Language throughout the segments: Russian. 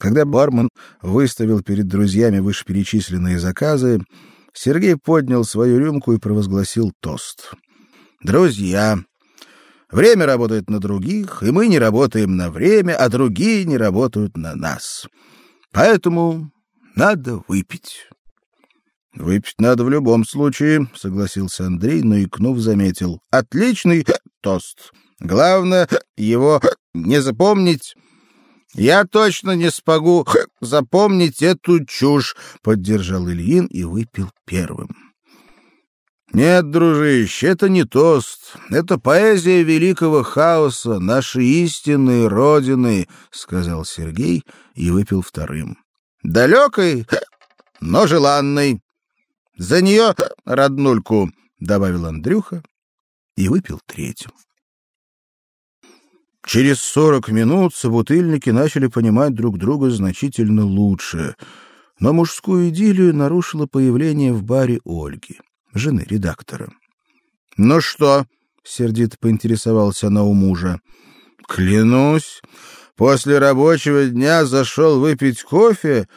Когда бармен выставил перед друзьями вышеперечисленные заказы, Сергей поднял свою рюмку и провозгласил тост. Друзья, время работает на других, и мы не работаем на время, а другие не работают на нас. Поэтому надо выпить. Выпить надо в любом случае, согласился Андрей, но икнув заметил: отличный тост. Главное его не запомнить. Я точно не смогу запомнить эту чушь, поддержал Ильин и выпил первым. Нет, дружище, это не тост, это поэзия великого хаоса, нашей истинной родины, сказал Сергей и выпил вторым. Далекой, но желанной. За нее роднульку, добавил Андрюха и выпил третьим. Через сорок минут собутыльники начали понимать друг друга значительно лучше, но мужскую идиллию нарушило появление в баре Ольги, жены редактора. "Ну что?" сердито поинтересовался она у мужа. "Клянусь, после рабочего дня зашел выпить кофе,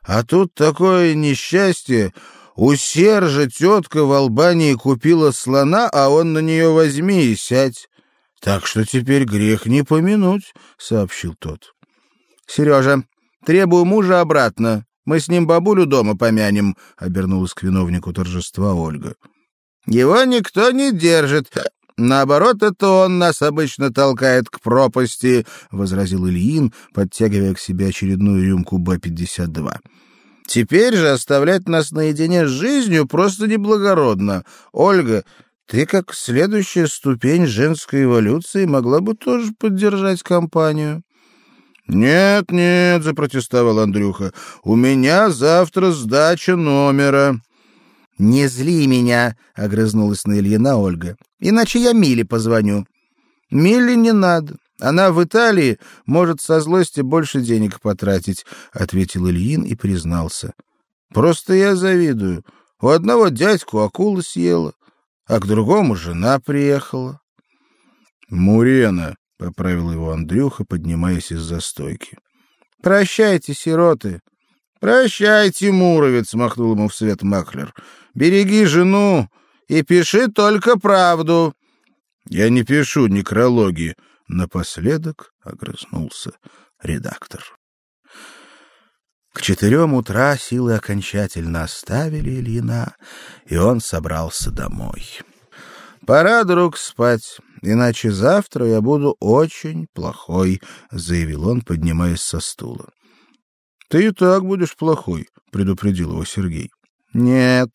а тут такое несчастье. У Сержа тетка в Албании купила слона, а он на нее возьми и сядь. Так что теперь грех не помянуть, сообщил тот. Сережа, требую мужа обратно. Мы с ним бабулю дома помянем, обернулась к виновнику торжества Ольга. Его никто не держит. Наоборот, это он нас обычно толкает к пропасти, возразил Ильин, подтягивая к себе очередную рюмку Б-52. Теперь же оставлять нас наедине с жизнью просто неблагородно. Ольга, ты, как следующая ступень женской эволюции, могла бы тоже поддержать компанию. Нет, нет, запротестовал Андрюха. У меня завтра сдача номера. Не зли меня, огрызнулась на Ильина Ольга. Иначе я Миле позвоню. Миле не надо. Она в Италии может со злости больше денег потратить, ответил Ильин и признался. Просто я завидую. У одного дядьку акула съела, а к другому жена приехала. Мурена, поправил его Андрюха, поднимаясь из-за стойки. Прощайте, сироты. Прощайте, Муровец, махнул ему вслед Маклер. Береги жену и пиши только правду. Я не пишу некрологи, напоследок огрызнулся редактор. К четырем утра силы окончательно оставили Ильина, и он собрался домой. Пора, друг, спать, иначе завтра я буду очень плохой, заявил он, поднимаясь со стула. Ты и так будешь плохой, предупредил его Сергей. Нет,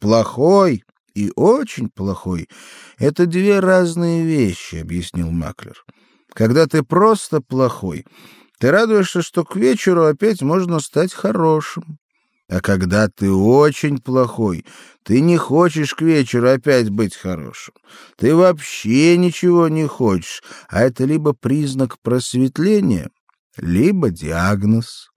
плохой и очень плохой это две разные вещи, объяснил Маклер. Когда ты просто плохой, ты радуешься, что к вечеру опять можно стать хорошим. А когда ты очень плохой, ты не хочешь к вечеру опять быть хорошим. Ты вообще ничего не хочешь, а это либо признак просветления, либо диагноз.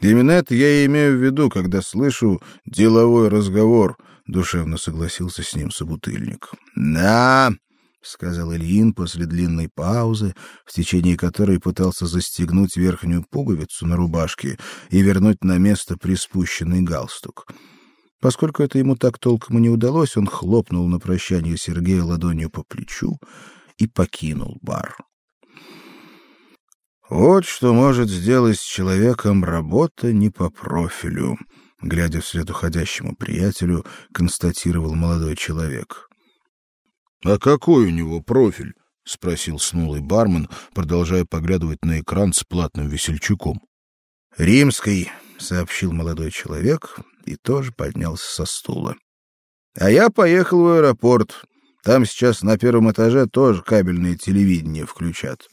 Именно это я и имею в виду, когда слышу деловой разговор, душевно согласился с ним собутыльник. Да, — сказал Ильин после длинной паузы, в течение которой пытался застегнуть верхнюю пуговицу на рубашке и вернуть на место приспущенный галстук. Поскольку это ему так толком и не удалось, он хлопнул на прощание Сергея ладонью по плечу и покинул бар. Вот что может сделать с человеком работа не по профилю, глядя вслед уходящему приятелю, констатировал молодой человек. А какой у него профиль? спросил снулый бармен, продолжая поглядывать на экран с платным весельчаком. Римский, сообщил молодой человек и тоже поднялся со стула. А я поехал в аэропорт. Там сейчас на первом этаже тоже кабельное телевидение включат.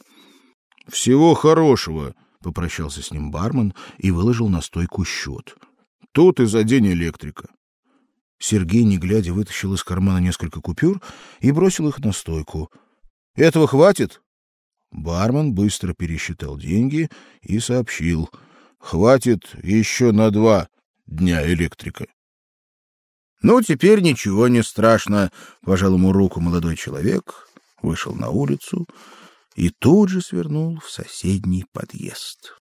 Всего хорошего, попрощался с ним бармен и выложил на стойку счет. Тут и за день электрика. Сергей, не глядя, вытащил из кармана несколько купюр и бросил их на стойку. Этого хватит? Бармен быстро пересчитал деньги и сообщил: "Хватит еще на два дня электрика". Ну, теперь ничего не страшно, пожал ему руку молодой человек, вышел на улицу и тут же свернул в соседний подъезд.